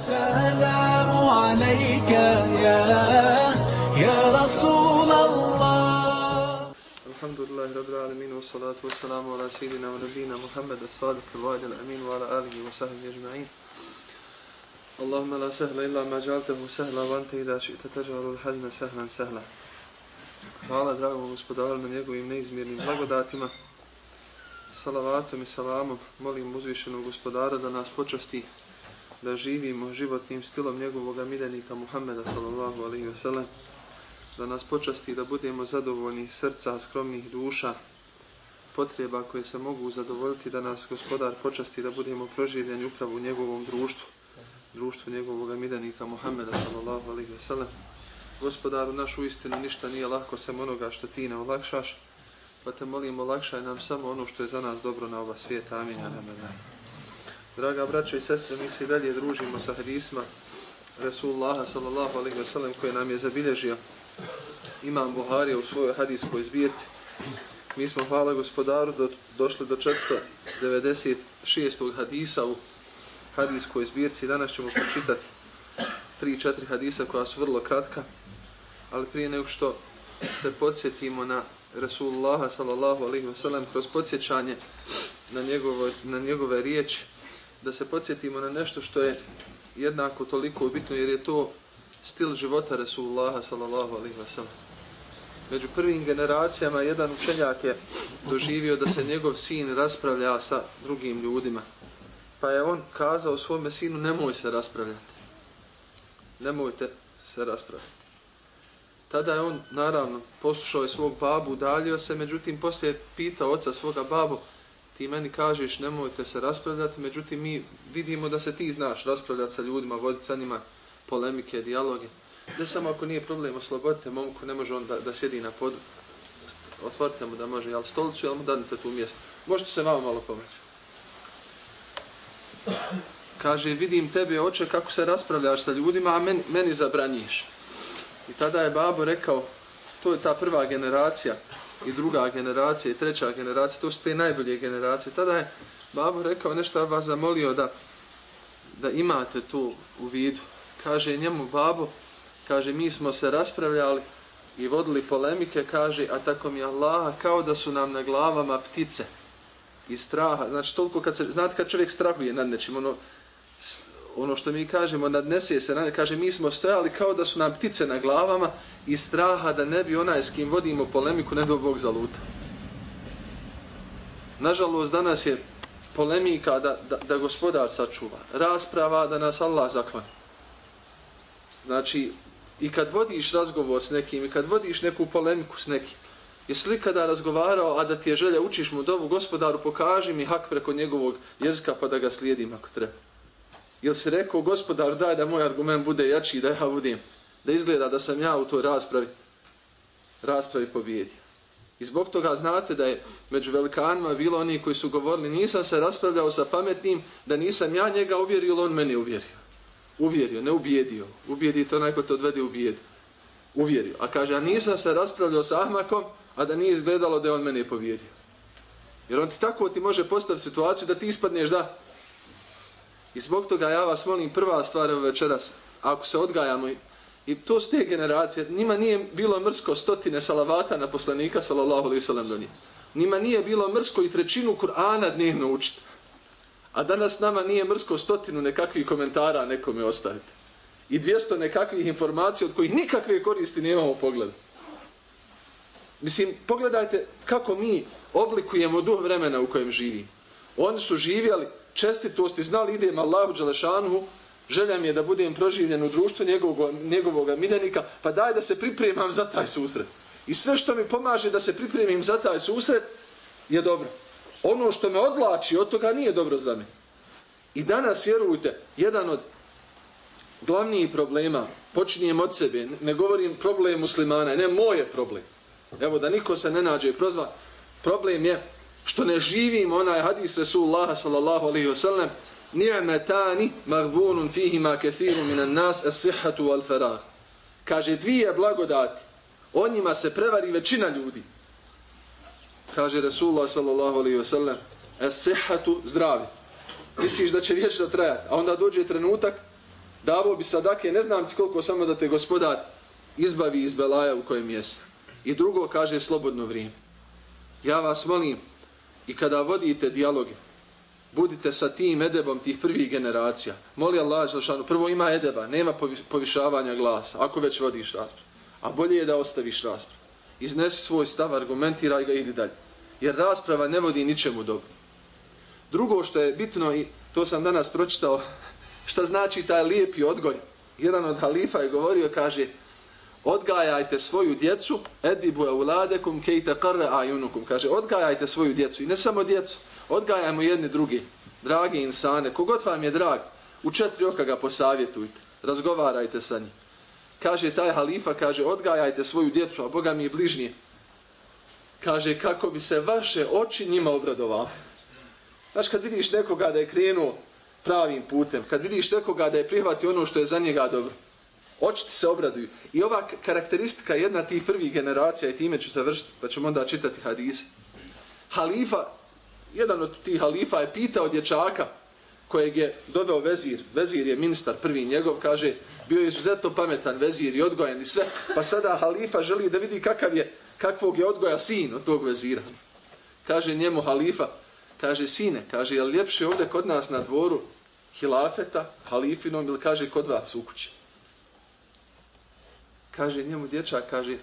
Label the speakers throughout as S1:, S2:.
S1: السلام عليك يا يا رسول الله
S2: الحمد لله رب العالمين والصلاة والسلام على سيدنا ونبينا محمد الصادق الوعد الأمين وعلى آله وصحبه أجمعين اللهم لا سهل إلا ما جعلته سهلا وأنت إذا شئت تجعل الحزن سهلا سهلا Hvala dragom gospodaru na njegovim neizmjernim blagodatima. Salavatom i salamom molim uzvišenog gospodara da nas počasti da živimo životnim stilom njegovog miljenika Muhammeda sallallahu alaihi ve sellem, da nas počasti da budemo zadovoljni srca, skromnih duša, potreba koje se mogu zadovoljiti, da nas gospodar počasti da budemo proživljeni upravo u njegovom društvu, društvu njegovog miljenika Muhammeda sallallahu alaihi ve sellem. Gospodaru, našu istinu ništa nije lako sem onoga što ti ne olakšaš, pa te molim olakšaj nam samo ono što je za nas dobro na ova svijeta. Amin. Amin. Draga braćo i sestre, mi se i dalje družimo sa hadisma Resulullaha sallallahu alaihi wa sallam koje nam je zabilježio Imam Buharija u svojoj hadiskoj zbirci. Mi smo, hvala gospodaru, do, došli do 496. hadisa u hadiskoj zbirci. Danas ćemo pročitati 3-4 hadisa koja su vrlo kratka, ali prije nego što se podsjetimo na Resulullaha sallallahu alaihi wa sallam kroz podsjećanje na njegove, na njegove riječi, da se podsjetimo na nešto što je jednako toliko bitno, jer je to stil života Resulullaha sallallahu alaihi wa sallam. Među prvim generacijama jedan učenjak je doživio da se njegov sin raspravlja sa drugim ljudima. Pa je on kazao svome sinu, nemoj se raspravljati. Nemojte se raspravljati. Tada je on, naravno, poslušao je svog babu, udalio se, međutim, poslije je pitao oca svoga babu, ti meni kažeš nemojte se raspravljati, međutim, mi vidimo da se ti znaš raspravljati sa ljudima, voditi sa njima polemike, dijaloge. Ne samo ako nije problem, oslobodite momku, ne može on da, da sjedi na podu. Otvorite mu da može, jel stolicu, jel mu dadite tu mjesto. Možete se vama malo pomoći. Kaže, vidim tebe oče kako se raspravljaš sa ljudima, a meni, meni zabranjiš. I tada je babo rekao, to je ta prva generacija, i druga generacija, i treća generacija, to su te najbolje generacije. Tada je babo rekao nešto, ja vas zamolio da, da imate to u vidu. Kaže njemu babo, kaže mi smo se raspravljali i vodili polemike, kaže, a tako mi Allaha kao da su nam na glavama ptice i straha. Znači, toliko kad se, znate kad čovjek strahuje nad nečim, ono, ono što mi kažemo, nadnese se, kaže, mi smo stojali kao da su nam ptice na glavama i straha da ne bi onaj s kim vodimo polemiku, ne do Bog zaluta. Nažalost, danas je polemika da, da, da gospodar sačuva, rasprava da nas Allah zaklani. Znači, i kad vodiš razgovor s nekim, i kad vodiš neku polemiku s nekim, jesi li kada razgovarao, a da ti je želja, učiš mu dovu gospodaru, pokaži mi hak preko njegovog jezika pa da ga slijedim ako treba. Jel se rekao, gospodar, daj da moj argument bude jači, da ja budem, da izgleda da sam ja u toj raspravi, raspravi pobjedio. I zbog toga znate da je među velikanima bilo oni koji su govorili, nisam se raspravljao sa pametnim, da nisam ja njega uvjerio, on mene uvjerio. Uvjerio, ne ubijedio. Ubijedi to neko te odvede u bijedu. Uvjerio. A kaže, a nisam se raspravljao sa Ahmakom, a da nije izgledalo da je on mene pobjedio. Jer on ti tako ti može postaviti situaciju da ti ispadneš da. I zbog toga ja vas molim prva stvar večeras, ako se odgajamo i, to s te generacije, njima nije bilo mrsko stotine salavata na poslanika sallallahu alaihi sallam do njih. Njima nije bilo mrsko i trećinu Kur'ana dnevno učiti. A danas nama nije mrsko stotinu nekakvih komentara nekome ostaviti. I dvijesto nekakvih informacija od kojih nikakve koristi nemamo pogleda. Mislim, pogledajte kako mi oblikujemo duh vremena u kojem živi. Oni su živjeli čestitosti, znali idem Allahu Đelešanu, želja mi je da budem proživljen u društvu njegovog, njegovog miljenika, pa daj da se pripremam za taj susret. I sve što mi pomaže da se pripremim za taj susret je dobro. Ono što me odlači od toga nije dobro za me. I danas, vjerujte, jedan od glavnijih problema, počinjem od sebe, ne govorim problem muslimana, ne moje problem. Evo da niko se ne nađe prozva. Problem je što ne živimo onaj hadis Rasulullah sallallahu alaihi wa sallam ni'metani magbunun fihima kathiru minan nas as-sihhatu wal farah. Kaže dvije blagodati. O njima se prevari većina ljudi. Kaže Rasulullah sallallahu alaihi wa sallam as-sihhatu zdravi. Misliš da će vječno trajati. A onda dođe trenutak davo bi sadake, ne znam ti koliko samo da te gospodar izbavi iz belaja u kojem jesi. I drugo kaže slobodno vrijeme. Ja vas molim i kada vodite dijaloge, budite sa tim edebom tih prvih generacija. Moli Allah, Želšanu, prvo ima edeba, nema povišavanja glasa, ako već vodiš raspravu. A bolje je da ostaviš raspravu. Iznesi svoj stav, argumentiraj ga i idi dalje. Jer rasprava ne vodi ničemu dobro. Drugo što je bitno, i to sam danas pročitao, šta znači taj lijepi odgoj. Jedan od halifa je govorio, kaže, odgajajte svoju djecu, edibu euladekum kejte karre ajunukum. Kaže, odgajajte svoju djecu. I ne samo djecu, odgajajmo jedni drugi, dragi insane, kogod vam je drag, u četiri oka ga posavjetujte, razgovarajte sa njim. Kaže taj halifa, kaže, odgajajte svoju djecu, a Boga mi je bližnije. Kaže, kako bi se vaše oči njima obradovali. Znaš, kad vidiš nekoga da je krenuo pravim putem, kad vidiš nekoga da je prihvatio ono što je za njega dobro, Očiti se obraduju. I ova karakteristika jedna tih prvih generacija, i time ću završiti, pa ćemo onda čitati hadise. Halifa, jedan od tih halifa je pitao dječaka kojeg je doveo vezir, vezir je ministar prvi njegov, kaže, bio je izuzetno pametan vezir i odgojen i sve, pa sada halifa želi da vidi kakav je, kakvog je odgoja sin od tog vezira. Kaže njemu halifa, kaže, sine, kaže, je li ljepše ovdje kod nas na dvoru hilafeta, halifinom, ili kaže, kod vas u kući? Kaže njemu dječak, kaže,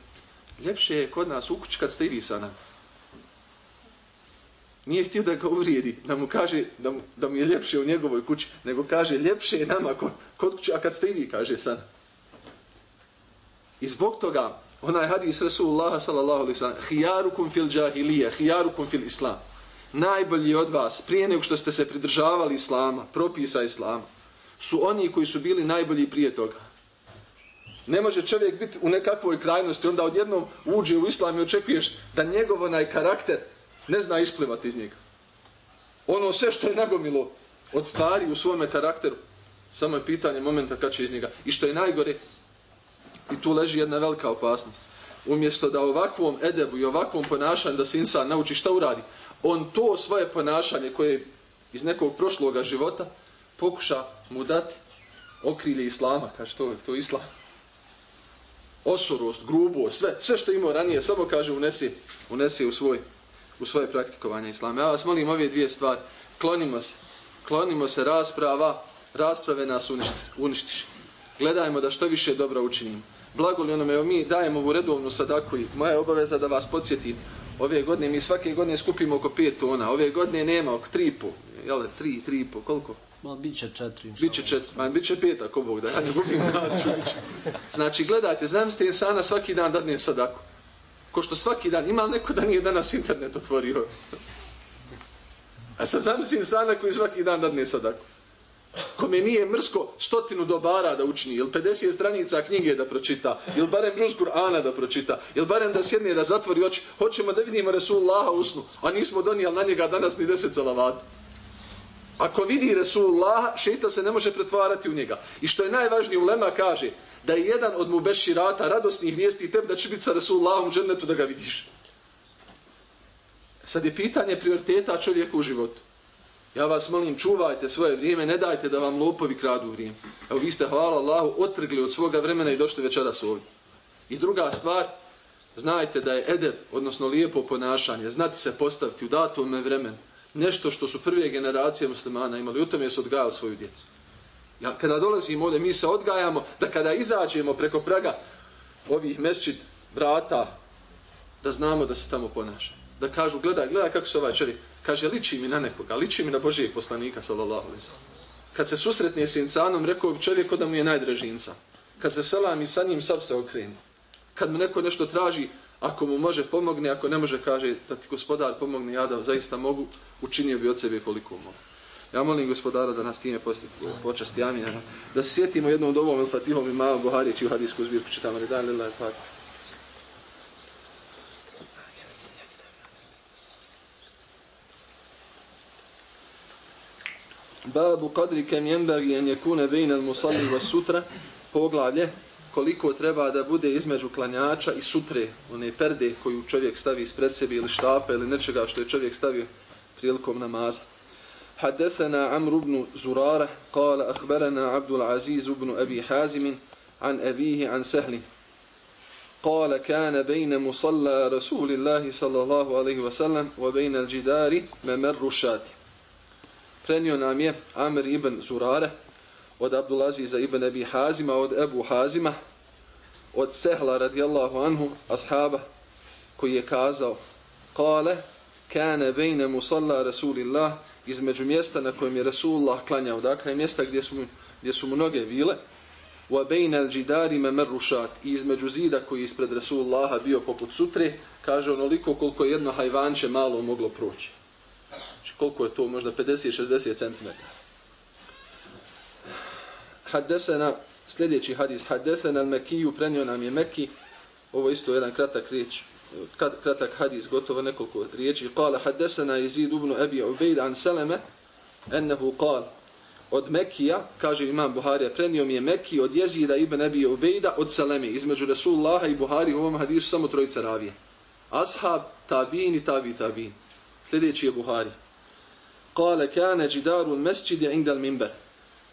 S2: ljepše je kod nas u kad ste i vi sa nama nije htio da ga uvrijedi, da mu kaže da mu, da mu je ljepše u njegovoj kući, nego kaže ljepše je nama kod, kod kuće, a kad ste i vi, kaže san. I zbog toga, onaj hadis Rasulullah sallallahu alaihi sallam, hijarukum fil džahilije, hijarukum fil islam, najbolji od vas, prije nego što ste se pridržavali islama, propisa islama, su oni koji su bili najbolji prije toga. Ne može čovjek biti u nekakvoj krajnosti, onda odjednom uđe u islam i očekuješ da njegov onaj karakter ne zna isplivati iz njega. Ono sve što je nagomilo od stvari u svome karakteru, samo je pitanje momenta kad će iz njega. I što je najgore, i tu leži jedna velika opasnost. Umjesto da ovakvom edebu i ovakvom ponašanju da se insan nauči šta uradi, on to svoje ponašanje koje iz nekog prošloga života pokuša mu dati okrilje islama, kaže to, to islam. Osorost, grubost, sve, sve što imao ranije, samo kaže unesi, unesi u svoj u svoje praktikovanje islama. Ja vas molim ove dvije stvari. Klonimo se. Klonimo se rasprava. Rasprave nas uništi, uništiš. Gledajmo da što više dobro učinimo. Blago li onome, mi dajemo ovu redovnu sadaku i moja je obaveza da vas podsjetim. Ove godine, mi svake godine skupimo oko 5 tona. Ove godine nema oko 3,5. Jel, 3, 3,5, koliko?
S3: Ma, bit će četiri.
S2: Bit će četiri, ma, bit će pet ako Bog da, ja ne gubim nadaču. Znači, gledajte, zamislite insana svaki dan dadne sadaku ko što svaki dan, ima neko da nije danas internet otvorio? A sad zamislim sana koji svaki dan dadne sadaku. Kome nije mrsko stotinu dobara da učini, ili 50 stranica knjige da pročita, ili barem džuz Kur'ana da pročita, ili barem da sjedne da zatvori oči, hoćemo da vidimo Resulullaha usnu, a nismo donijeli na njega danas ni deset salavata. Ako vidi Resulullah, šeitan se ne može pretvarati u njega. I što je najvažnije, Ulema kaže, da je jedan od mubeširata radosnih vijesti tebi da će biti sa Resulullahom u džennetu da ga vidiš. Sad je pitanje prioriteta čovjeka u životu. Ja vas molim, čuvajte svoje vrijeme, ne dajte da vam lopovi kradu vrijeme. Evo vi ste, hvala Allahu, otrgli od svoga vremena i došli večeras ovdje. I druga stvar, znajte da je edeb, odnosno lijepo ponašanje, znati se postaviti u datome vremenu, nešto što su prve generacije muslimana imali, u tome su odgajali svoju djecu. Ja, kada dolazimo ovdje, mi se odgajamo da kada izađemo preko praga ovih mesčit vrata, da znamo da se tamo ponaša. Da kažu, gledaj, gledaj kako se ovaj čovjek, kaže, liči mi na nekoga, liči mi na Božijeg poslanika, sallallahu alaihi Kad se susretne s insanom, rekao bi čovjek da mu je najdraži insan. Kad se selam i sa njim, sav se okreni. Kad mu neko nešto traži, ako mu može pomogne, ako ne može, kaže da ti gospodar pomogne, ja da zaista mogu, učinio bi od sebe koliko mogu. Ja molim gospodara da nas time počasti. Amin. Da se sjetimo jednom dovom ili fatihom i malo Buhari, čiju hadijsku zbirku čitamo. Dan lillahi fatih. Babu kadri kem jembagi en jekune al musalli wa sutra. Poglavlje koliko treba da bude između klanjača i sutre, one perde koju čovjek stavi ispred sebi ili štape ili nečega što je čovjek stavio prilikom namaza. حدثنا عمرو بن زرارة قال أخبرنا عبد العزيز بن أبي حازم عن أبيه عن سهل قال كان بين مصلى رسول الله صلى الله عليه وسلم وبين الجدار ممر الشات prenio nam je Amr ibn Zurare od Abdulaziza ibn Abi Hazima, od Ebu Hazima, od Sehla radijallahu anhu, ashaba, koji je kazao, kale, kane bejne musalla Rasulillah, između mjesta na kojem je Rasulullah klanjao, dakle mjesta gdje su, gdje su mnoge vile, wa bejne al-đidari me merrušat, i između zida koji je ispred Rasulullaha bio poput sutre, kaže onoliko koliko jedno hajvanče malo moglo proći. Znači koliko je to, možda 50-60 cm. Haddesena, sljedeći hadis, Haddesena al-Mekiju, prenio nam je Meki, ovo isto jedan kratak riječ, kratak hadis, gotovo nekoliko riječi. Kala haddesena Izid ibn Ebi Ubejd an Seleme, ennehu kal, od Mekija, kaže imam Buharija, prenio mi je Meki od Jezida ibn Ebi Ubejda od Seleme, između Resulullaha i Buhari u ovom hadisu samo trojica ravije. Ashab, tabin i tabi tabin. Sljedeći je Buhari. Kale, kane džidaru mesčidi indal minber.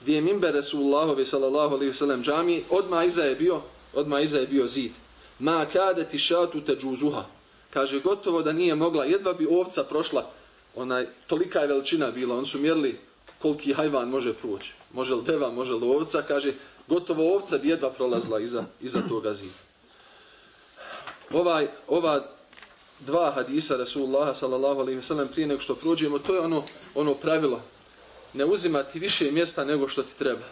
S2: Gdje je minber Resulullahovi sallallahu alaihi sallam džami, odmah iza je bio, odmah iza je bio zid ma kade ti šatu te džuzuha. Kaže, gotovo da nije mogla, jedva bi ovca prošla, onaj, tolika je veličina bila, on su mjerili koliki hajvan može proći. Može li deva, može li ovca, kaže, gotovo ovca bi jedva prolazla iza, iza toga zida. Ovaj, ova dva hadisa Rasulullaha sallallahu alaihi wasallam prije nego što prođemo, to je ono, ono pravilo. Ne uzimati više mjesta nego što ti treba.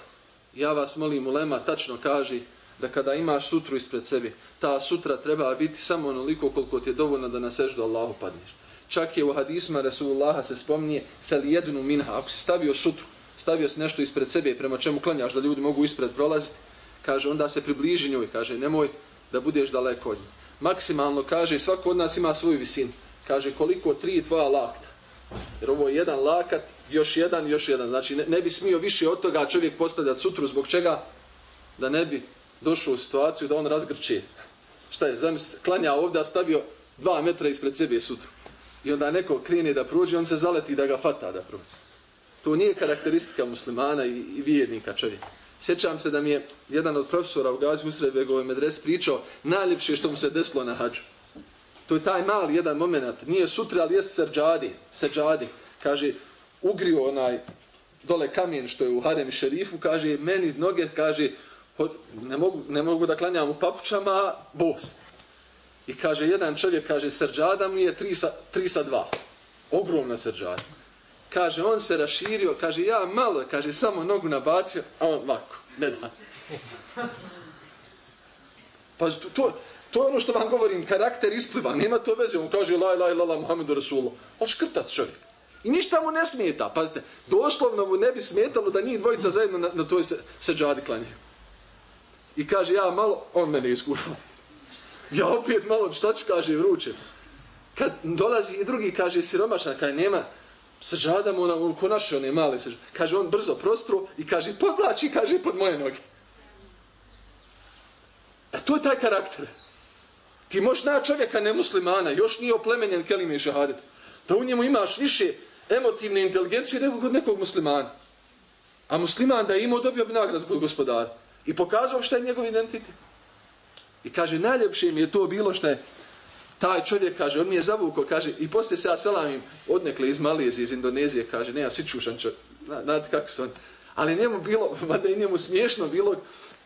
S2: Ja vas molim, ulema tačno kaže, da kada imaš sutru ispred sebi, ta sutra treba biti samo onoliko koliko ti je dovoljno da na seždu Allahu padneš. Čak je u hadisma Rasulullaha se spominje fel jednu minha, ako si stavio sutru, stavio si nešto ispred sebe prema čemu klanjaš da ljudi mogu ispred prolaziti, kaže onda se približi njoj, kaže nemoj da budeš daleko od nje. Maksimalno kaže svako od nas ima svoju visinu. Kaže koliko tri tvoja lakta. Jer ovo je jedan lakat, još jedan, još jedan. Znači ne, ne bi smio više od toga čovjek postavljati sutru. Zbog čega? Da ne bi došao u situaciju da on razgrči. Šta je, zamisli, klanja ovdje, a stavio dva metra ispred sebe sutru. I onda neko krene da prođe, on se zaleti da ga fata da prođe. To nije karakteristika muslimana i, i vijednika čovjeka. Sjećam se da mi je jedan od profesora u Gazi Usredbegove medres pričao najljepše što mu se desilo na hađu. To je taj mali jedan moment. Nije sutra, ali jest serđadi. Serđadi. Kaže, ugrio onaj dole kamen što je u Harem šerifu. Kaže, meni noge, kaže, ne mogu, ne mogu da klanjam u papučama, bos. I kaže, jedan čovjek, kaže, srđada mu je 3 sa, 3 sa 2. Ogromna srđada. Kaže, on se raširio, kaže, ja malo, kaže, samo nogu nabacio, a on lako, ne da. Pa to, to, je ono što vam govorim, karakter ispliva, nema to veze, on kaže, la, la, la, la, Muhammedu Rasulullah. On škrtac čovjek. I ništa mu ne smeta, pazite, doslovno mu ne bi smetalo da njih dvojica zajedno na, na toj se, seđadi klanjaju. I kaže, ja malo, on mene iskušao. Ja opet malo, šta ću, kaže, vruće. Kad dolazi i drugi, kaže, siromašna, kaže, nema, seđada mu na, ko naše one male seđade. Kaže, on brzo prostru i kaže, podlači, kaže, pod moje noge. E to je taj karakter. Ti možeš na čovjeka nemuslimana, još nije oplemenjen kelime i šahadet, da u njemu imaš više emotivne inteligencije nego kod nekog muslimana. A musliman da je imao, dobio bi nagradu kod gospodara. I pokazao šta je njegov identitet. I kaže, najljepše mi je to bilo što je taj čovjek, kaže, on mi je zavukao, kaže, i poslije se ja selamim odnekle iz Malezije, iz Indonezije, kaže, ne, ja si čušan čovjek, znate kako su on. Ali njemu bilo, mada i njemu smiješno bilo,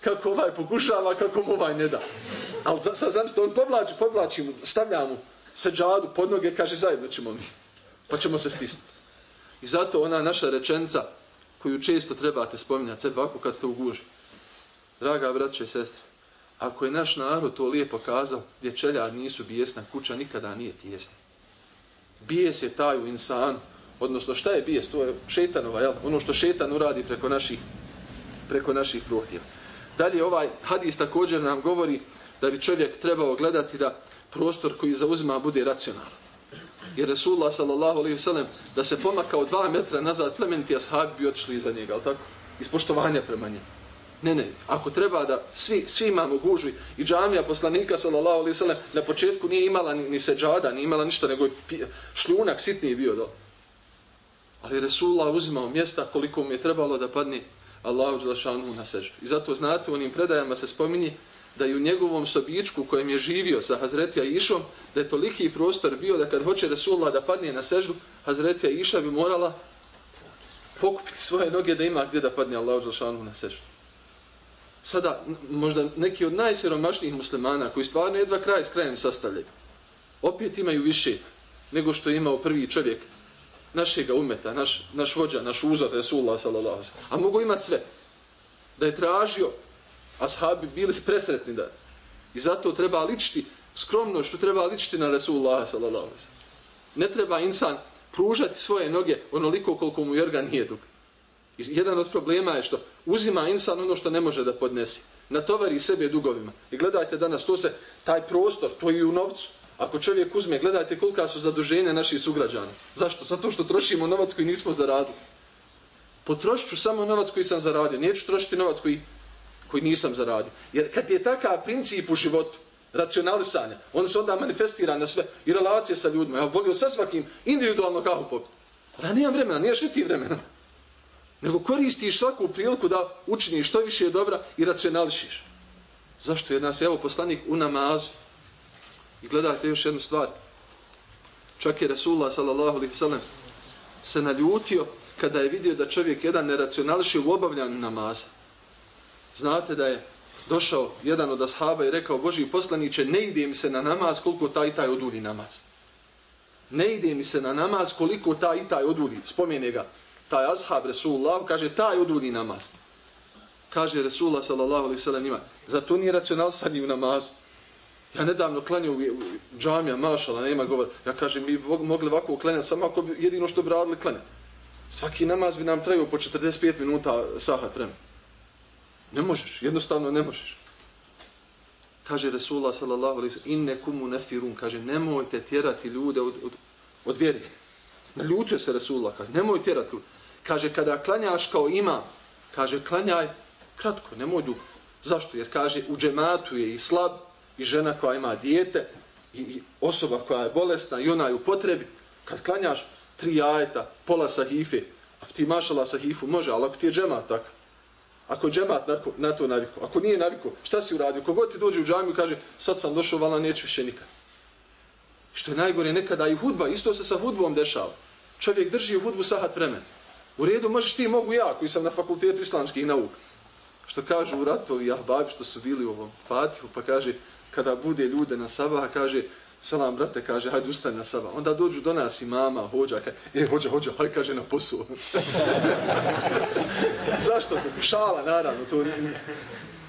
S2: kako ovaj pokušava, kako mu ovaj ne da. Ali sad znam što on povlači, povlači mu, stavlja mu seđadu pod noge, kaže, zajedno ćemo mi. Pa ćemo se stisnuti. I zato ona naša rečenca, koju često trebate spominjati, sve ovako kad ste u guži. Draga braće i sestre, ako je naš narod to lijepo kazao, gdje čelja nisu bijesna, kuća nikada nije tijesna. Bijes je taj u insanu, odnosno šta je bijes? To je šetanova, jel? ono što šetan uradi preko naših, preko naših prohtjeva. Dalje ovaj hadis također nam govori da bi čovjek trebao gledati da prostor koji zauzima bude racionalan. Jer Resulullah sallallahu alaihi sallam da se pomakao dva metra nazad, plementi ashabi bi otišli iza njega, ali tako? Iz poštovanja prema njemu. Ne, ne, ako treba da svi, svi imamo gužvi i džamija poslanika sallallahu alaihi sallam na početku nije imala ni, ni seđada, nije imala ništa, nego je šljunak sitniji bio do. Ali Resulullah uzimao mjesta koliko mu je trebalo da padne Allahu Đelešanu na seždu. I zato znate, u onim predajama se spominje da je u njegovom sobičku kojem je živio sa Hazretija Išom, da je toliki prostor bio da kad hoće Resulullah da padne na seždu, Hazretija Iša bi morala pokupiti svoje noge da ima gdje da padne Allahu Đelešanu na seždu. Sada, možda neki od najsiromašnijih muslimana koji stvarno jedva kraj s krajem sastavljaju, opet imaju više nego što je imao prvi čovjek našega umeta, naš, naš vođa, naš uzor, Resulullah sallallahu A mogu imati sve. Da je tražio, ashabi bili presretni da. I zato treba ličiti, skromno što treba ličiti na Resulullah sallallahu Ne treba insan pružati svoje noge onoliko koliko mu jorga nije dug. I jedan od problema je što uzima insan ono što ne može da podnesi. Natovari sebe dugovima. I gledajte danas, to se, taj prostor, to i u novcu. Ako čovjek uzme, gledajte kolika su zaduženja naših sugrađana. Zašto? Zato što trošimo novac koji nismo zaradili. Potrošit ću samo novac koji sam zaradio. Neću trošiti novac koji, koji nisam zaradio. Jer kad je takav princip u životu, racionalisanja, on se onda manifestira na sve i relacije sa ljudima. Ja volio sa svakim individualno kahu popiti. Da nijem vremena, niješ ni ti vremena. Nego koristiš svaku priliku da učiniš što više je dobra i racionališiš. Zašto? Jer nas je evo poslanik u namazu. I gledajte još jednu stvar. Čak je Rasulullah sallallahu alaihi se naljutio kada je vidio da čovjek jedan ne racionališe u obavljanju namaza. Znate da je došao jedan od ashaba i rekao Boži poslaniće ne ide mi se na namaz koliko taj taj oduli namaz. Ne ide mi se na namaz koliko taj taj oduli. Spomene ga taj ashab Rasulullah kaže taj oduli namaz. Kaže Rasulullah sallallahu alaihi njima zato nije racionalisanje u namazu. Ja nedavno klanio u džamija, mašala, nema govor. Ja kažem, mi mogli ovako uklanjati, samo ako bi jedino što bi radili klanjati. Svaki namaz bi nam trebao po 45 minuta sahat vremena. Ne možeš, jednostavno ne možeš. Kaže Resulullah sallallahu alaihi sallam, inne kumu nefirun, kaže, nemojte tjerati ljude od, od, od vjeri. Naljutio se Resulullah, kaže, nemoj tjerati ljude. Kaže, kada klanjaš kao ima, kaže, klanjaj kratko, nemoj dugo. Zašto? Jer kaže, u džematu je i slab, i žena koja ima dijete, i osoba koja je bolesna, i ona je u potrebi. Kad klanjaš tri ajeta, pola sahife, a ti mašala sahifu, može, ali ako ti je džemat tako, Ako džemat na, na to naviku, ako nije naviku, šta si uradio? Kogod ti dođe u džamiju kaže, sad sam došao, vala neću više nikad. Što je najgore nekada i hudba, isto se sa hudbom dešava. Čovjek drži u hudbu sahat vremen. U redu možeš ti, mogu ja, koji sam na fakultetu islamskih nauka. Što kažu u ratovi, ah, babi što su bili u ovom Fatihu, pa kaže, kada bude ljude na sabah, kaže, Salam, brate, kaže, hajde ustani na sabah. Onda dođu do nas i mama, hođa, kaže, e, hođa, hođa, hajde, kaže, na posao. Zašto to? Šala, naravno. To...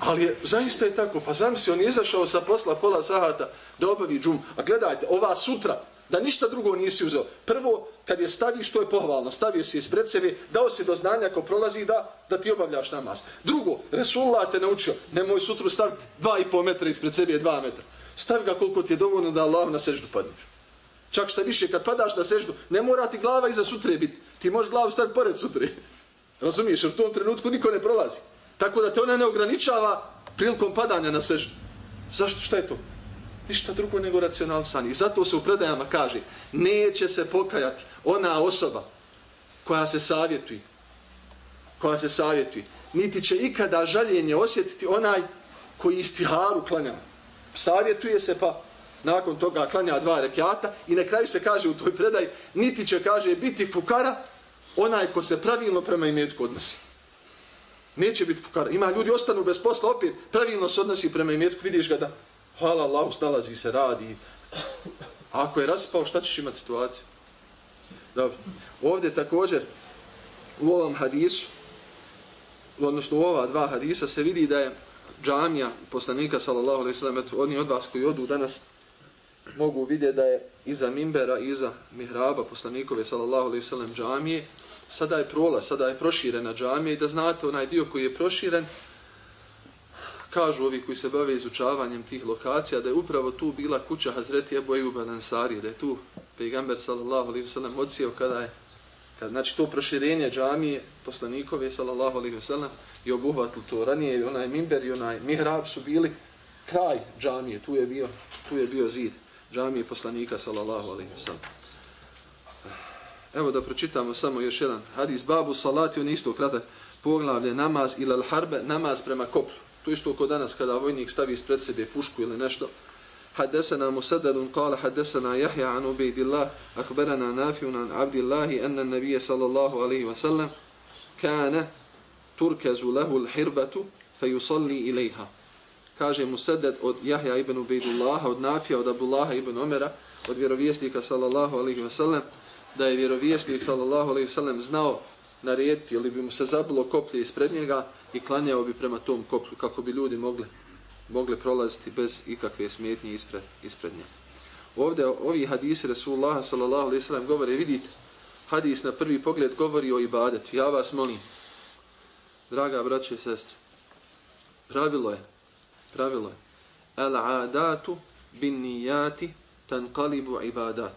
S2: Ali je, zaista je tako. Pa znam si, on je izašao sa posla pola sahata da obavi džum. A gledajte, ova sutra, da ništa drugo nisi uzeo. Prvo, kad je staviš, to je pohvalno. Stavio si ispred sebe, dao si do znanja ko prolazi da, da ti obavljaš namaz. Drugo, Resulullah te naučio, nemoj sutru staviti dva i pol metra ispred sebe, dva metra. Stavi ga koliko ti je dovoljno da Allah na seždu padneš. Čak šta više, kad padaš na seždu, ne mora ti glava iza sutre biti. Ti možeš glavu staviti pored sutre. Razumiješ, jer u tom trenutku niko ne prolazi. Tako da te ona ne ograničava prilikom padanja na seždu. Zašto? Šta je to? Ništa drugo nego racionalisan. I zato se u predajama kaže, neće se pokajati ona osoba koja se savjetuje. Koja se savjetuje. Niti će ikada žaljenje osjetiti onaj koji istiharu klanja. Savjetuje se pa nakon toga klanja dva rekiata i na kraju se kaže u toj predaj, niti će, kaže, biti fukara onaj ko se pravilno prema imetku odnosi. Neće biti fukara. Ima ljudi ostanu bez posla, opet pravilno se odnosi prema imetku, vidiš ga da hvala Allahu, snalazi se, radi. A ako je raspao, šta ćeš imati situaciju? Dobro. Ovdje također, u ovom hadisu, odnosno u ova dva hadisa, se vidi da je džamija poslanika, sallallahu alaihi sallam, oni od vas koji odu danas, mogu vidjeti da je iza mimbera, iza mihraba poslanikove, sallallahu alaihi sallam, džamije, sada je prola, sada je proširena džamija i da znate onaj dio koji je proširen, kažu ovi koji se bave izučavanjem tih lokacija, da je upravo tu bila kuća Hazreti Ebu Ejuba Ansari, da je tu pejgamber sallallahu alaihi wasallam odsijeo kada je, kad, znači to proširenje džamije poslanikove sallallahu alaihi wasallam i obuhvatilo to ranije, onaj mimber i onaj mihrab su bili kraj džamije, tu je bio, tu je bio zid džamije poslanika sallallahu alaihi wasallam. Evo da pročitamo samo još jedan hadis. Babu salati, on isto kratak poglavlje, namaz ili al harbe, namaz prema koplu. To isto kod danas kada vojnik stavi ispred sebe pušku ili nešto. Hadesana Musaddadun kala hadesana Jahja an Ubejdillah, akhberana Nafiun an Abdillahi, anna nabije sallallahu alaihi wa sallam, kane turkazu lehu l'hirbatu, fiyusalli ilaiha. Kaže Musaddad od Jahja ibn ubaydillah od Nafija, od Abdullaha ibn umara od vjerovjesnika sallallahu alaihi wa sallam, da je vjerovjesnik sallallahu alaihi wa sallam znao narediti ili bi mu se zabilo koplje ispred njega, i klanjao bi prema tom koplju kako bi ljudi mogli mogli prolaziti bez ikakve smetnje ispred, ispred nje. Ovdje ovi hadisi Rasulullah sallallahu alaihi govore, vidite, hadis na prvi pogled govori o ibadetu. Ja vas molim, draga braće i sestre, pravilo je, pravilo je, al adatu bin nijati tanqalibu ibadat.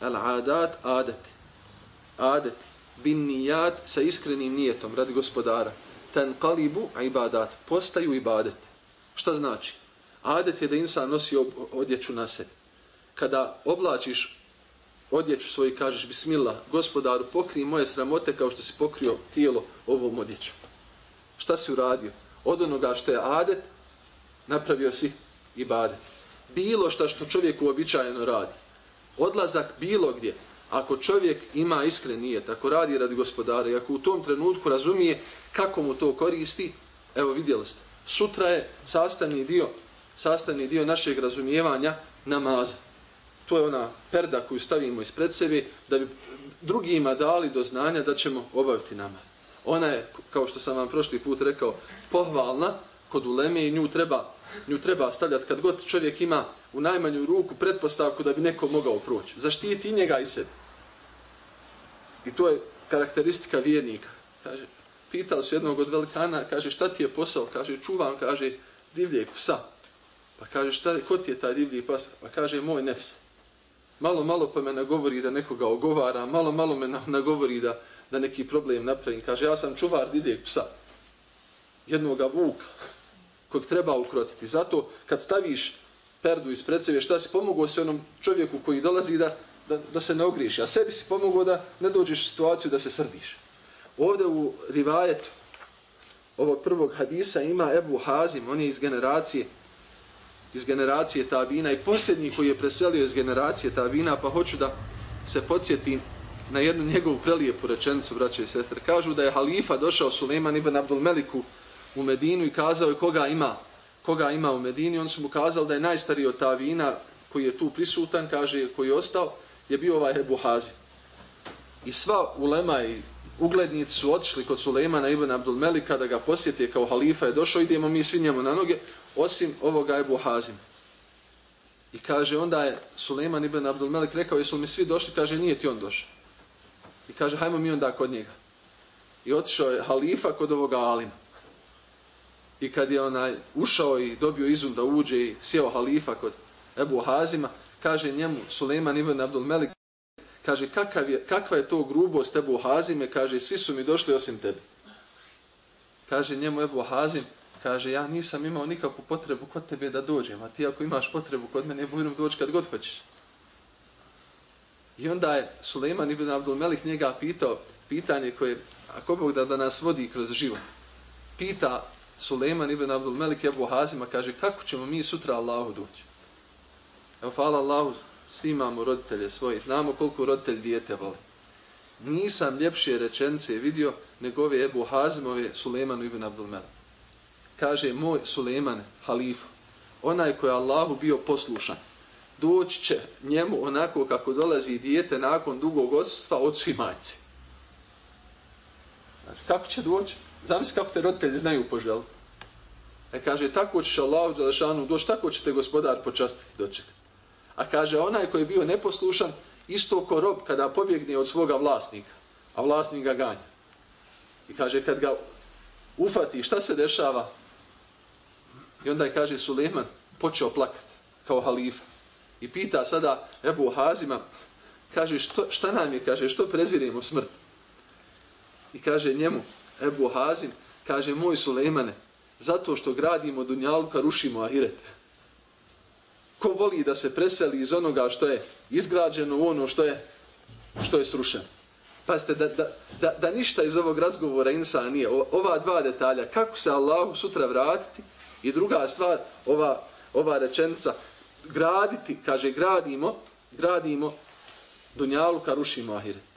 S2: Al adat, adet. Adet bin nijat sa iskrenim nijetom radi gospodara. Tanqalibu ibadat. Postaju ibadet. Šta znači? Adet je da insan nosi odjeću na sebi. Kada oblačiš odjeću svoju i kažeš Bismillah, gospodaru, pokrij moje sramote kao što si pokrio tijelo ovom odjećom. Šta si uradio? Od onoga što je adet, napravio si ibadet. Bilo šta što čovjek uobičajeno radi. Odlazak bilo gdje. Ako čovjek ima iskren nijet, ako radi radi gospodara i ako u tom trenutku razumije kako mu to koristi, evo vidjeli ste, sutra je sastavni dio, sastavni dio našeg razumijevanja namaza. To je ona perda koju stavimo ispred sebe da bi drugima dali do znanja da ćemo obaviti namaz. Ona je, kao što sam vam prošli put rekao, pohvalna kod uleme i nju treba, nju treba stavljati kad god čovjek ima u najmanju ruku pretpostavku da bi neko mogao proći. Zaštiti njega i sebe. I to je karakteristika vjernika. Kaže, pitao se jednog od velikana, kaže šta ti je posao? Kaže čuvam, kaže divljeg psa. Pa kaže šta, ko ti je taj divlji pas? Pa kaže moj nefs. Malo, malo pa me nagovori da nekoga ogovara, malo, malo me nagovori da, da neki problem napravim. Kaže ja sam čuvar divljeg psa. Jednoga vuka kojeg treba ukrotiti. Zato kad staviš perdu ispred sebe, šta si pomogao se onom čovjeku koji dolazi da, da, da se ne ogriješi, a sebi si pomogao da ne dođeš u situaciju da se srdiš. Ovdje u rivajetu ovog prvog hadisa ima Ebu Hazim, on je iz generacije iz generacije Tabina i posljednji koji je preselio iz generacije Tabina, pa hoću da se podsjetim na jednu njegovu prelijepu rečenicu, braće i sestre. Kažu da je halifa došao Suleiman ibn Abdul Meliku u Medinu i kazao je koga ima, koga ima u Medini. On su mu kazali da je najstariji od Tabina koji je tu prisutan, kaže, koji je ostao, je bio ovaj Ebu Hazim. I sva ulema i uglednici su otišli kod Sulejmana ibn Abdul Melika da ga posjeti kao halifa je došao, idemo mi svi njemu na noge, osim ovoga Ebu Hazim. I kaže, onda je Sulejman ibn Abdul Melik rekao, jesu mi svi došli? Kaže, nije ti on došao. I kaže, hajmo mi onda kod njega. I otišao je halifa kod ovoga Alima. I kad je onaj ušao i dobio izum da uđe i sjeo halifa kod Ebu Hazima, kaže njemu Sulejman ibn Abdul Melik, kaže, kakav je, kakva je to grubost Ebu Hazime, kaže, svi su mi došli osim tebe. Kaže njemu Ebu Hazim, kaže, ja nisam imao nikakvu potrebu kod tebe da dođem, a ti ako imaš potrebu kod mene, budem doći kad god hoćeš. I onda je Suleiman ibn Abdul Melik njega pitao pitanje koje, ako Bog da, da nas vodi kroz život, pita Suleiman ibn Abdul Melik Ebu Hazima, kaže, kako ćemo mi sutra Allahu doći? Evo, hvala Allahu, svi imamo roditelje svoje, znamo koliko roditelj dijete voli. Nisam ljepše rečence vidio nego ove Ebu Hazimove Suleimanu ibn Abdul Melik. Kaže, moj Suleiman, halifu, onaj koji je Allahu bio poslušan, doći će njemu onako kako dolazi dijete nakon dugog odsustva od i majci. Znači, kako će doći? Zamisli kako te roditelji znaju požel. E kaže, tako ćeš Allahu Đelešanu doći, tako će te gospodar počastiti doček. A kaže, onaj koji je bio neposlušan, isto ko rob kada pobjegne od svoga vlasnika, a vlasnik ga ganja. I kaže, kad ga ufati, šta se dešava? I onda je, kaže, Suleiman počeo plakati kao halifa. I pita sada Ebu Hazima, kaže, što, šta nam je, kaže, što prezirimo smrt? I kaže njemu, Ebu Hazim, kaže, moj Sulejmane, zato što gradimo Dunjaluka, rušimo Ahiret. Ko voli da se preseli iz onoga što je izgrađeno u ono što je što je srušeno. Pazite, da, da, da, da ništa iz ovog razgovora insan nije. Ova dva detalja, kako se Allahu sutra vratiti i druga stvar, ova, ova rečenca, graditi, kaže, gradimo, gradimo Dunjaluka, rušimo ahiret.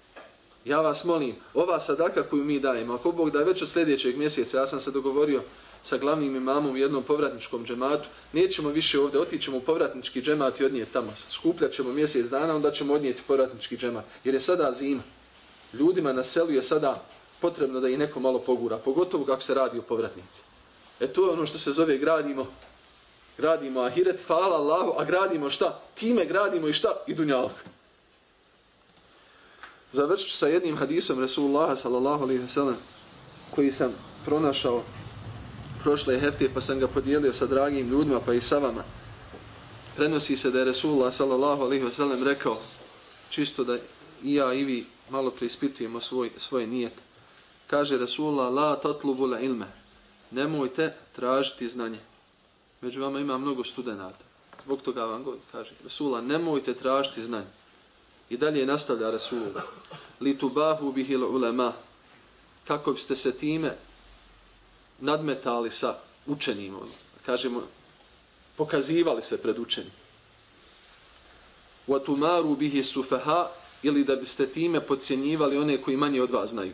S2: Ja vas molim, ova sadaka koju mi dajemo, ako Bog da već od sljedećeg mjeseca, ja sam se dogovorio sa glavnim imamom u jednom povratničkom džematu, nećemo više ovdje, otićemo u povratnički džemat i odnijeti tamo. Skupljat ćemo mjesec dana, onda ćemo odnijeti povratnički džemat. Jer je sada zima. Ljudima na selu je sada potrebno da i neko malo pogura, pogotovo kako se radi o povratnici. E to je ono što se zove gradimo. Gradimo ahiret, fala Allahu, a gradimo šta? Time gradimo i šta? I dunjalog. Završit ću sa jednim hadisom Resulullah sallallahu alaihi wa sallam koji sam pronašao prošle hefte pa sam ga podijelio sa dragim ljudima pa i sa vama. Prenosi se da je Resulullah sallallahu alaihi wa sallam rekao čisto da i ja i vi malo preispitujemo svoj, svoje nijet. Kaže Resulullah la tatlubu la ilme nemojte tražiti znanje. Među vama ima mnogo studenata. Zbog toga vam god kaže Resulullah nemojte tražiti znanje. I dalje nastavlja Rasulullah. Litubahu bihil ulema. Kako biste se time nadmetali sa učenim. Kažemo, pokazivali se pred učenim. Wa tumaru bihi sufaha ili da biste time podcjenjivali one koji manje od vas znaju.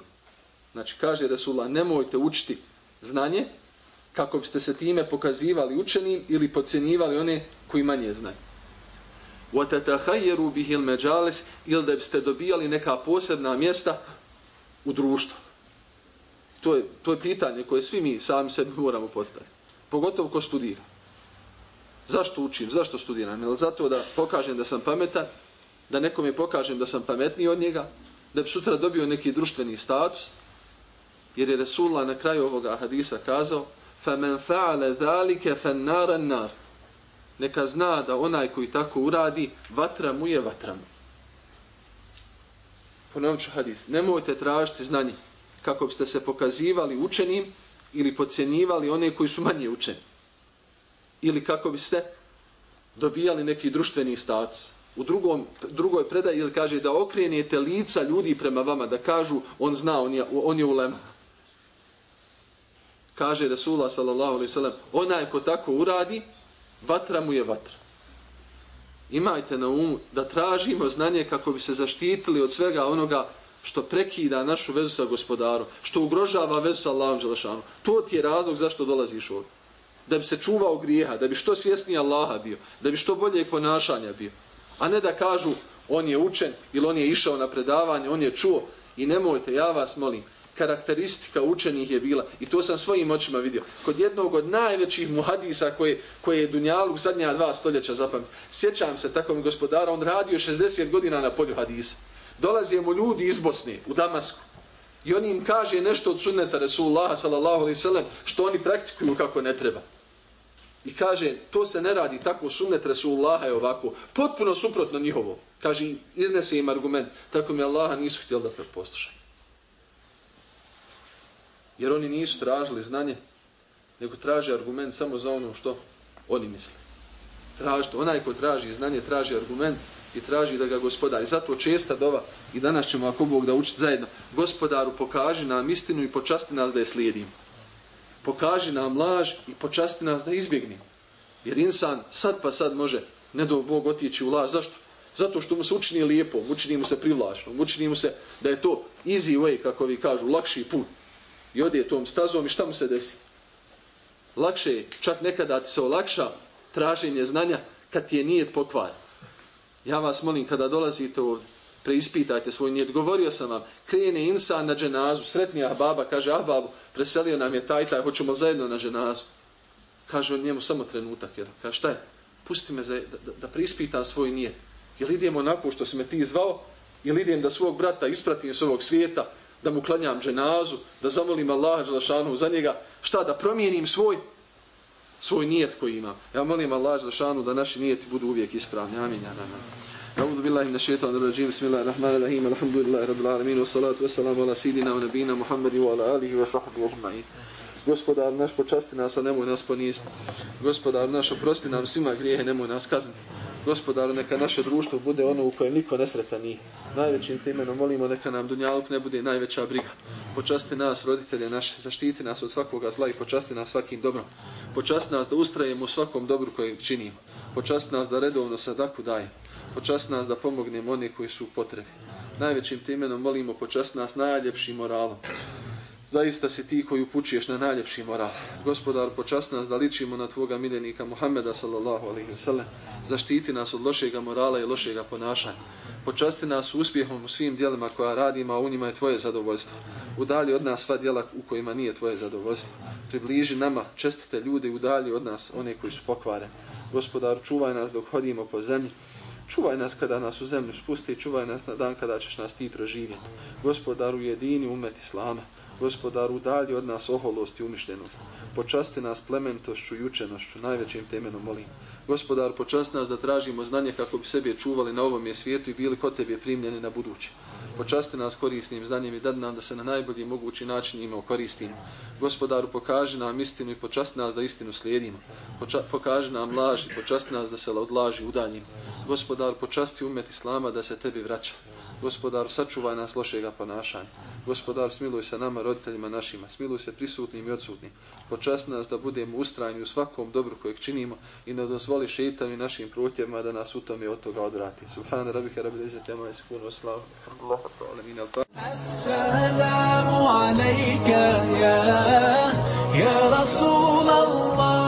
S2: Znači, kaže Rasulullah, nemojte učiti znanje kako biste se time pokazivali učenim ili podcjenjivali one koji manje znaju. وَتَتَحَيَّرُوا بِهِ الْمَجَالِسِ ili da biste dobijali neka posebna mjesta u društvu. To je, to je pitanje koje svi mi sami sebi moramo postaviti. Pogotovo ko studira. Zašto učim? Zašto studiram? Jel zato da pokažem da sam pametan, da nekom je pokažem da sam pametniji od njega, da bi sutra dobio neki društveni status, jer je Resulullah na kraju ovoga hadisa kazao فَمَنْ فَعَلَ ذَلِكَ فَنَّارَ النَّارِ neka zna da onaj koji tako uradi, vatra mu je vatra mu. Ponovit ću hadith. Nemojte tražiti znanje kako biste se pokazivali učenim ili podcjenjivali one koji su manje učeni. Ili kako biste dobijali neki društveni status. U drugom, drugoj predaji ili kaže da okrenete lica ljudi prema vama, da kažu on zna, on je, on je ulema. Kaže Resulullah sallallahu alaihi sallam, onaj ko tako uradi, vatra mu je vatra. Imajte na umu da tražimo znanje kako bi se zaštitili od svega onoga što prekida našu vezu sa gospodarom, što ugrožava vezu sa Allahom Đelešanom. To ti je razlog zašto dolaziš ovdje. Da bi se čuvao grijeha, da bi što svjesniji Allaha bio, da bi što bolje ponašanja bio. A ne da kažu on je učen ili on je išao na predavanje, on je čuo. I nemojte, ja vas molim, karakteristika učenih je bila, i to sam svojim očima vidio, kod jednog od najvećih muhadisa koje, koje je Dunjaluk zadnja dva stoljeća zapamtio. Sjećam se takvom gospodara, on radio 60 godina na polju hadisa. Dolazi mu ljudi iz Bosne, u Damasku. I on im kaže nešto od sunneta Resulullah sallallahu alaihi sallam, što oni praktikuju kako ne treba. I kaže, to se ne radi tako, sunnet Resulullah je ovako, potpuno suprotno njihovo. Kaže, iznese im argument, tako mi Allaha nisu htjeli da preposlušaju. Jer oni nisu tražili znanje, nego traže argument samo za ono što oni misle. Tražite, onaj ko traži znanje, traži argument i traži da ga gospodari. Zato česta dova i danas ćemo ako Bog da učiti zajedno. Gospodaru pokaži nam istinu i počasti nas da je slijedimo. Pokaži nam laž i počasti nas da izbjegnimo. Jer insan sad pa sad može ne do Bog otići u laž. Zašto? Zato što mu se učini lijepo, učini mu se privlačno, učini mu se da je to easy way, kako vi kažu, lakši put i ode tom stazom i šta mu se desi? Lakše je, čak nekada ti se olakša traženje znanja kad ti je nijet pokvar. Ja vas molim, kada dolazite ovdje, preispitajte svoj nijet. Govorio sam vam, krene insan na dženazu, sretni Ahbaba, kaže Ahbabu, preselio nam je taj, taj, hoćemo zajedno na dženazu. Kaže on njemu samo trenutak jedan. Kaže šta je? Pusti me za, da, da, da preispitam svoj nijet. Jel idem onako što si me ti zvao? Jel idem da svog brata ispratim s ovog svijeta? da mu klanjam dženazu, da zamolim Allaha Đelešanu za njega, šta, da promijenim svoj svoj nijet koji imam. Ja molim Allaha Đelešanu da naši nijeti budu uvijek ispravni. Amin. Amin. أعوذ بالله من الشيطان الرجيم بسم الله الرحمن الرحيم الحمد لله رب العالمين والصلاة والسلام على سيدنا ونبينا محمد وعلى آله وصحبه أجمعين Gospodar naš počasti nas a nemoj nas poniziti Gospodar naš oprosti nam svima grijehe nemoj nas kazniti Gospodaru, neka naše društvo bude ono u kojem niko nesreta nije. Najvećim te imenom molimo neka nam dunjaluk ne bude najveća briga. Počasti nas, roditelje naše, zaštiti nas od svakoga zla i počasti nas svakim dobrom. Počasti nas da ustrajemo u svakom dobru kojeg činimo. Počasti nas da redovno sadaku dajemo. Počasti nas da pomognemo oni koji su u potrebi. Najvećim te imenom molimo počasti nas najljepšim moralom. Zaista si ti koji upućuješ na najljepši moral. Gospodar, počast nas da ličimo na tvoga miljenika Muhammeda sallallahu alaihi wasallam. Zaštiti nas od lošega morala i lošega ponašanja. Počasti nas uspjehom u svim dijelima koja radimo, a u njima je tvoje zadovoljstvo. Udalji od nas sva dijela u kojima nije tvoje zadovoljstvo. Približi nama čestite ljude i udalji od nas one koji su pokvareni. Gospodar, čuvaj nas dok hodimo po zemlji. Čuvaj nas kada nas u zemlju spusti, čuvaj nas na dan kada ćeš nas ti proživjeti. Gospodar, ujedini umet Islama. Gospodaru, udalji od nas oholost i umišljenost. Počasti nas plementošću i učenošću, najvećim temenom molim. Gospodar, počasti nas da tražimo znanje kako bi sebe čuvali na ovom je svijetu i bili kod tebe primljeni na buduće. Počasti nas korisnim znanjem i dad nam da se na najbolji mogući način ima koristimo. Gospodaru, pokaži nam istinu i počasti nas da istinu slijedimo. Poča pokaži nam laž i počasti nas da se od laži udaljimo. Gospodar, počasti umet Islama da se tebi vraća. Gospodar, sačuvaj nas lošega ponašanja. Gospodar, smiluj se nama, roditeljima našima, smiluj se prisutnim i odsutnim. Počast nas da budemo ustrajni u svakom dobru kojeg činimo i ne dozvoli šeitam i našim protjevima da nas u tome od toga odrati. Subhan rabika rabbil lize tema i sifunu slavu. Allah, alamin,
S1: Assalamu alaika, ya, ya Rasul Allah.